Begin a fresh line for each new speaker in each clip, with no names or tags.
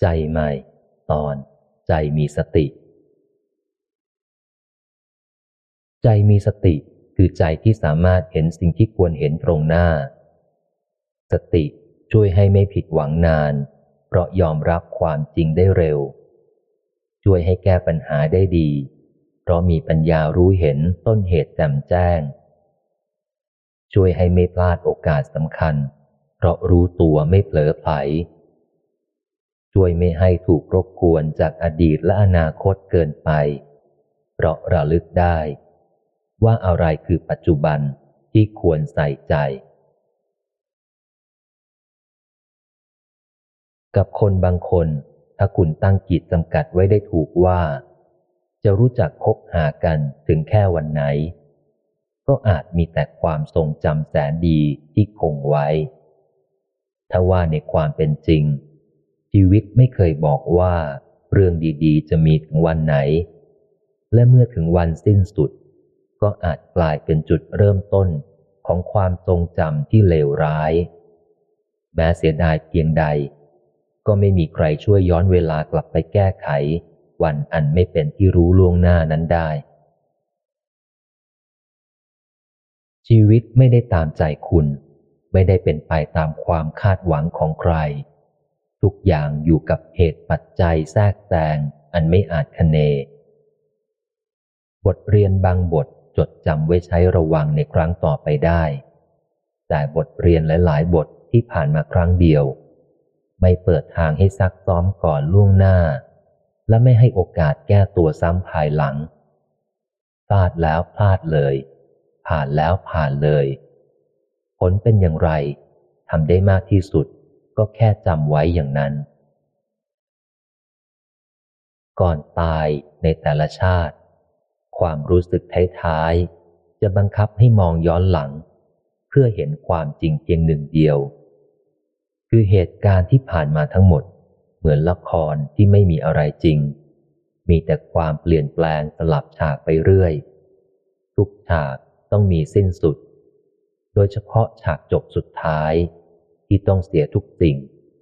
ใจใหม่ ตอน ใจมีสติ ใจมีสติคือใจที่สามารถเห็นสิ่งที่ควรเห็นตรงหน้า สติช่วยให้ไม่ผิดหวังนาน เพราะยอมรับความจริงได้เร็ว ช่วยให้แก้ปัญหาได้ดี เพราะมีปัญญารู้เห็นต้นเหตุแจ่มแจ้ง ช่วยให้ไม่พลาดโอกาสสำคัญ เพราะรู้ตัวไม่เผลอไผล ช่วยไม่ให้ถูกรบกวนจากอดีตและอนาคตเกินไป เพราะระลึกได้ ว่าอะไรคือปัจจุบันที่ควรใส่ใจ กับคนบางคน ถ้าคุณตั้งกิจจำกัดไว้ได้ถูกว่า จะรู้จักคบหากันถึงแค่วันไหน ก็อาจมีแต่ความทรงจำแสนดีที่คงไว้ ถ้าว่าในความเป็นจริง ชีวิตไม่เคยบอกว่าเรื่องดีๆ จะมีถึงวันไหน และเมื่อถึงวันสิ้นสุด ก็อาจกลายเป็นจุดเริ่มต้นของความทรงจำที่เลวร้าย แม้เสียดายเพียงใด ก็ไม่มีใครช่วยย้อนเวลากลับไปแก้ไข วันอันไม่เป็นที่รู้ล่วงหน้านั้นได้ ชีวิตไม่ได้ตามใจคุณ ไม่ได้เป็นไปตามความคาดหวังของใคร ทุกอย่างอยู่กับเหตุปัจจัยแทรกแซงอันไม่อาจคะเน บทเรียนบางบทจดจำไว้ใช้ระวังในครั้งต่อไปได้ แต่บทเรียนหลายๆ บทที่ผ่านมาครั้งเดียว ไม่เปิดทางให้ซักซ้อมก่อนล่วงหน้า และไม่ให้โอกาสแก้ตัวซ้ำภายหลังพลาดแล้วพลาดเลย ผ่านแล้วผ่านเลย ผลเป็นอย่างไรทำได้มากที่สุด ก็แค่จำไว้อย่างนั้น ก่อนตายในแต่ละชาติ ความรู้สึกท้ายๆจะบังคับให้มองย้อนหลัง เพื่อเห็นความจริงเพียงหนึ่งเดียว คือเหตุการณ์ที่ผ่านมาทั้งหมด เหมือนละครที่ไม่มีอะไรจริง มีแต่ความเปลี่ยนแปลงสลับฉากไปเรื่อย ทุกฉากต้องมีสิ้นสุด โดยเฉพาะฉากจบสุดท้าย ที่ต้องเสียทุกสิ่ง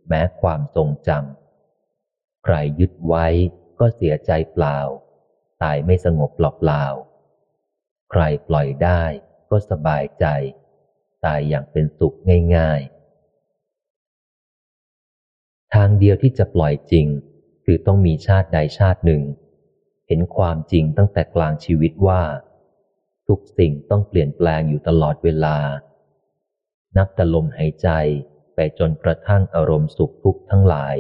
แม้ความทรงจำใครยึดไว้ก็เสียใจเปล่า ตายไม่สงบเปล่าใครปล่อยได้ก็สบายใจ ตายอย่างเป็นสุขง่ายๆ ทางเดียวที่จะปล่อยจริง คือต้องมีชาติใดชาติหนึ่ง เห็นความจริงตั้งแต่กลางชีวิตว่า ทุกสิ่งต้องเปลี่ยนแปลงอยู่ตลอดเวลา นับแต่ลมหายใจ ไปจนกระทั่งอารมณ์สุขทุกข์ทั้งหลาย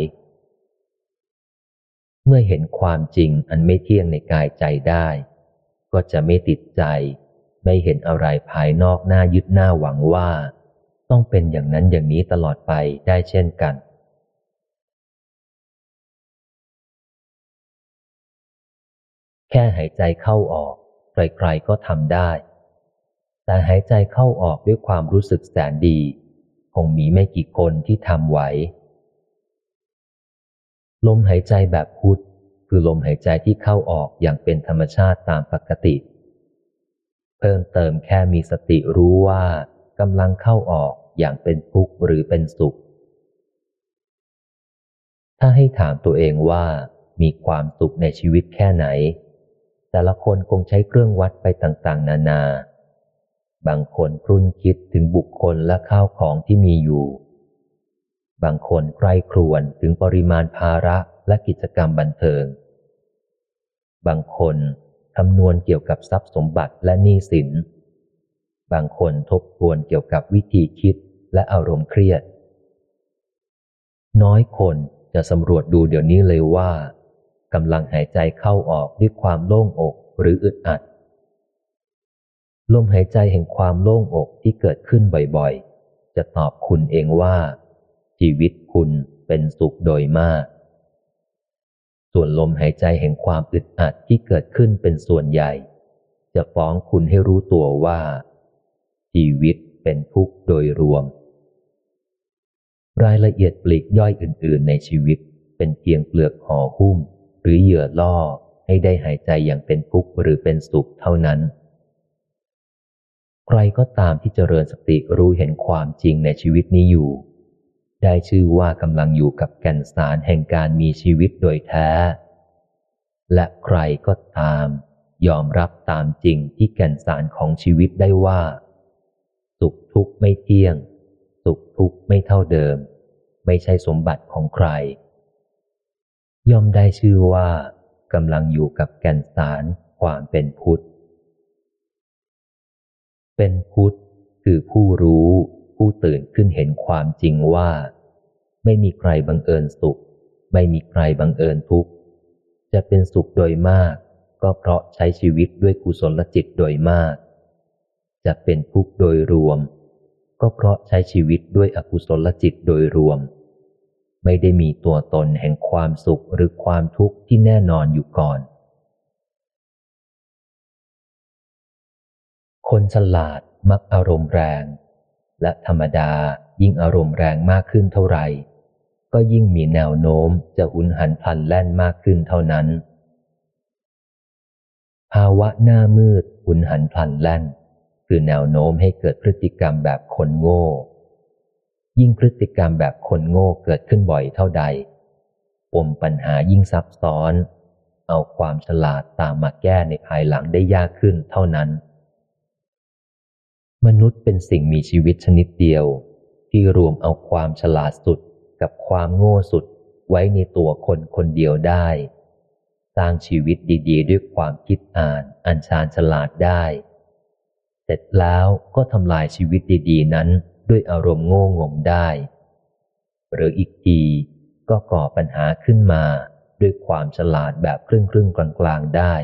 เมื่อเห็นความจริงอันไม่เที่ยงในกายใจได้ ก็จะไม่ติดใจ ไม่เห็นอะไรภายนอกหน้ายึดหน้าหวังว่า ต้องเป็นอย่างนั้นอย่างนี้ตลอดไปได้เช่นกันแค่หายใจเข้าออก ใครๆก็ทำได้ แต่หายใจเข้าออกด้วยความรู้สึกแสนดี งมีไม่กี่คนที่ทำไหว ลมหายใจแบบพุทธคือลมหายใจที่เข้าออกอย่างเป็นธรรมชาติตามปกติ เพิ่มเติมแค่มีสติรู้ว่ากำลังเข้าออกอย่างเป็นทุกข์หรือเป็นสุข ถ้าให้ถามตัวเองว่ามีความสุขในชีวิตแค่ไหน แต่ละคนคงใช้เครื่องวัดไปต่างๆ นานา บางคนครุ่นคิดถึงบุคคลและข้าวของที่มีอยู่ บางคนใคร่ครวญถึงปริมาณภาระและกิจกรรมบันเทิง บางคนคำนวณเกี่ยวกับทรัพย์สมบัติและหนี้สิน บางคนทบทวนเกี่ยวกับวิธีคิดและอารมณ์เครียด น้อยคนจะสำรวจดูเดี๋ยวนี้เลยว่ากำลังหายใจเข้าออกด้วยความโล่งอกหรืออึดอัด ลมหายใจแห่งความโล่งอกที่เกิดขึ้นบ่อยๆ จะตอบคุณเองว่า ชีวิตคุณเป็นสุขโดยมาก ส่วนลมหายใจแห่งความอึดอัดที่เกิดขึ้นเป็นส่วนใหญ่ จะฟ้องคุณให้รู้ตัวว่า ชีวิตเป็นทุกข์โดยรวม รายละเอียดปลีกย่อยอื่น ๆ ในชีวิตเป็นเพียงเปลือกห่อหุ้ม หรือเหยื่อล่อให้ได้หายใจอย่างเป็นทุกข์หรือเป็นสุขเท่านั้น ใครก็ตามที่เจริญสติรู้เห็นความจริงในชีวิตนี้อยู่ ได้ชื่อว่ากำลังอยู่กับแก่นสารแห่งการมีชีวิตโดยแท้ และใครก็ตาม ยอมรับตามจริงที่แก่นสารของชีวิตได้ว่า สุขทุกข์ไม่เที่ยง สุขทุกข์ไม่เท่าเดิม ไม่ใช่สมบัติของใคร ย่อมได้ชื่อว่ากำลังอยู่กับแก่นสารความเป็นพุทธ เป็นพุทธคือผู้รู้ผู้ตื่นขึ้นเห็นความจริงว่า ไม่มีใครบังเอิญสุข ไม่มีใครบังเอิญทุกข์ จะเป็นสุขโดยมาก ก็เพราะใช้ชีวิตด้วยกุศลจิตโดยมาก จะเป็นทุกข์โดยรวม ก็เพราะใช้ชีวิตด้วยอกุศลจิตโดยรวม ไม่ได้มีตัวตนแห่งความสุขหรือความทุกข์ที่แน่นอนอยู่ก่อน คนฉลาดมักอารมณ์แรง และธรรมดายิ่งอารมณ์แรงมากขึ้นเท่าไหร่ ก็ยิ่งมีแนวโน้มจะหุนหันพลันแล่นมากขึ้นเท่านั้น ภาวะหน้ามืดหุนหันพลันแล่น คือแนวโน้มให้เกิดพฤติกรรมแบบคนโง่ ยิ่งพฤติกรรมแบบคนโง่เกิดขึ้นบ่อยเท่าใดปมปัญหายิ่งซับซ้อน เอาความฉลาดตามมาแก้ในภายหลังได้ยากขึ้นเท่านั้น มนุษย์เป็นสิ่งมีชีวิตชนิดเดียว ที่รวมเอาความฉลาดสุดกับความโง่สุดไว้ในตัวคนคนเดียวได้ สร้างชีวิตดี ๆ ด้วยความคิดอ่านอัญชานฉลาดได้ เสร็จแล้วก็ทำลายชีวิตดีๆ นั้นด้วยอารมณ์โง่งมได้ หรืออีกทีก็ก่อปัญหาขึ้นมาด้วยความฉลาดแบบครึ่งครึ่งกลางๆได้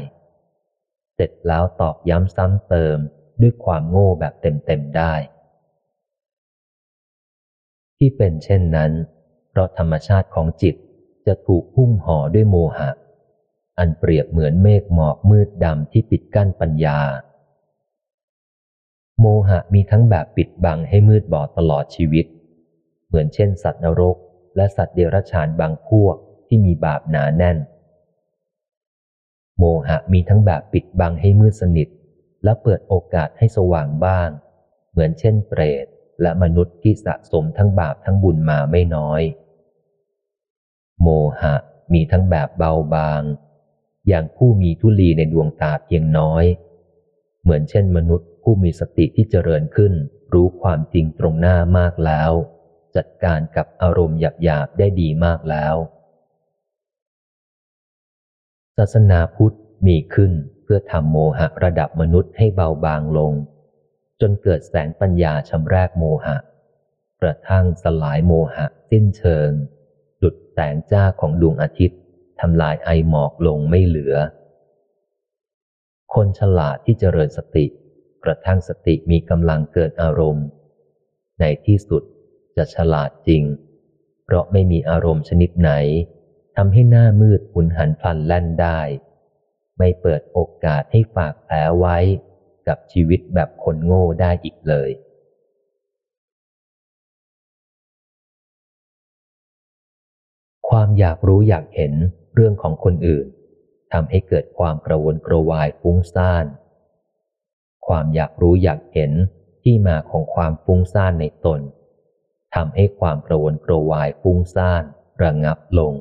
เสร็จแล้วตอกย้ำซ้ำเติม ด้วยความโง่แบบเต็มๆได้ ที่เป็นเช่นนั้น เพราะธรรมชาติของจิตจะถูกหุ้มห่อด้วยโมหะ อันเปรียบเหมือนเมฆหมอกมืดดำที่ปิดกั้นปัญญา โมหะมีทั้งแบบปิดบังให้มืดบอดตลอดชีวิต เหมือนเช่นสัตว์นรก และสัตว์เดรัจฉานบางพวกที่มีบาปหนาแน่น โมหะมีทั้งแบบปิดบังให้มืดสนิท และเปิดโอกาสให้สว่างบ้าง เหมือนเช่นเปรตและมนุษย์ที่สะสมทั้งบาปทั้งบุญมาไม่น้อย โมหะมีทั้งแบบเบาบาง อย่างผู้มีทุลีในดวงตาเพียงน้อย เหมือนเช่นมนุษย์ผู้มีสติที่เจริญขึ้น รู้ความจริงตรงหน้ามากแล้ว จัดการกับอารมณ์หยาบๆได้ดีมากแล้ว ศาสนาพุทธมีขึ้น เพื่อทำโมหะระดับมนุษย์ให้เบาบางลง จนเกิดแสงปัญญาชำแรกโมหะ กระทั่งสลายโมหะสิ้นเชิง ดุดแสงจ้าของดวงอาทิตย์ทำลายไอหมอกลงไม่เหลือ คนฉลาดที่เจริญสติ กระทั่งสติมีกำลังเกิดอารมณ์ ในที่สุดจะฉลาดจริง เพราะไม่มีอารมณ์ชนิดไหนทำให้หน้ามืดหุนหันพลันแล่นได้ ไม่เปิดโอกาสให้ฝากแผลไว้กับชีวิตแบบคนโง่ได้อีกเลย ความอยากรู้อยากเห็นเรื่องของคนอื่นทำให้เกิดความกระวนกระวายฟุ้งซ่าน ความอยากรู้อยากเห็นที่มาของความฟุ้งซ่านในตนทำให้ความกระวนกระวายฟุ้งซ่านระงับลง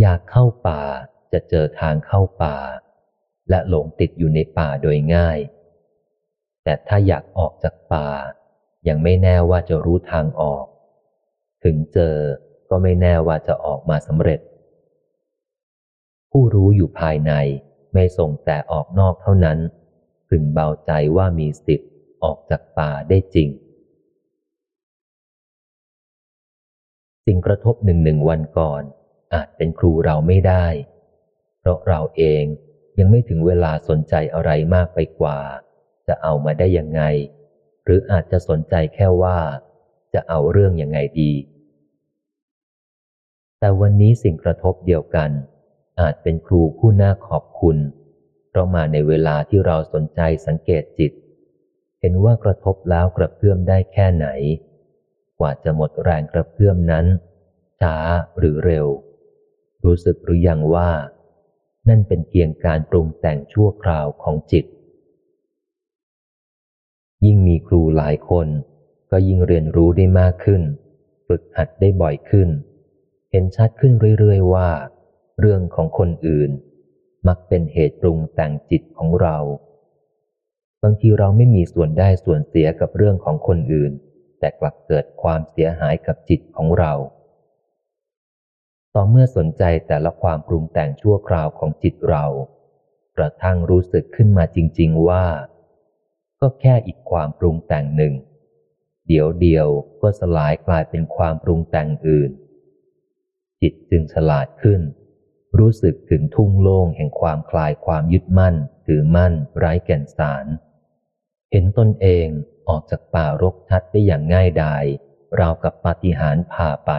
อยากเข้าป่า จะเจอทางเข้าป่า และหลงติดอยู่ในป่าโดยง่าย แต่ถ้าอยากออกจากป่า ยังไม่แน่ว่าจะรู้ทางออก ถึงเจอก็ไม่แน่ว่าจะออกมาสำเร็จ ผู้รู้อยู่ภายในไม่ส่งแต่ออกนอกเท่านั้น พึงเบาใจว่ามีสิทธิ์ออกจากป่าได้จริง สิ่งกระทบหนึ่งหนึ่งวันก่อนอาจเป็นครูเราไม่ได้ ราะเราเองยังไม่ถึงเวลาสนใจอะไรมากไปกว่า จะเอามาได้ยังไง หรืออาจจะสนใจแค่ว่า จะเอาเรื่องยังไงดี แต่วันนี้สิ่งกระทบเดียวกัน อาจเป็นครูผู้น่าขอบคุณเพราะมาในเวลาที่เราสนใจสังเกตจิต เห็นว่ากระทบแล้วกระเพื่อมได้แค่ไหน กว่าจะหมดแรงกระเพื่อมนั้นช้าหรือเร็ว รู้สึกหรือยังว่า นั่นเป็นเพียงการปรุงแต่งชั่วคราวของจิต ยิ่งมีครูหลายคน ก็ยิ่งเรียนรู้ได้มากขึ้น ฝึกหัดได้บ่อยขึ้น เห็นชัดขึ้นเรื่อยๆว่า เรื่องของคนอื่น มักเป็นเหตุปรุงแต่งจิตของเรา บางทีเราไม่มีส่วนได้ส่วนเสียกับเรื่องของคนอื่น แต่กลับเกิดความเสียหายกับจิตของเรา ต่อเมื่อสนใจแต่ละความปรุงแต่งชั่วคราวของจิตเรา กระทั่งรู้สึกขึ้นมาจริง ๆว่า ก็แค่อีกความปรุงแต่งหนึ่ง เดี๋ยวเดียวก็สลายกลายเป็นความปรุงแต่งอื่น จิตจึงฉลาดขึ้น รู้สึกถึงทุ่งโล่งแห่งความคลายความยึดมั่นถือมั่นไร้แก่นสาร เห็นตนเองออกจากป่ารกชัดได้อย่างง่ายดายราวกับปาฏิหาริย์พาไป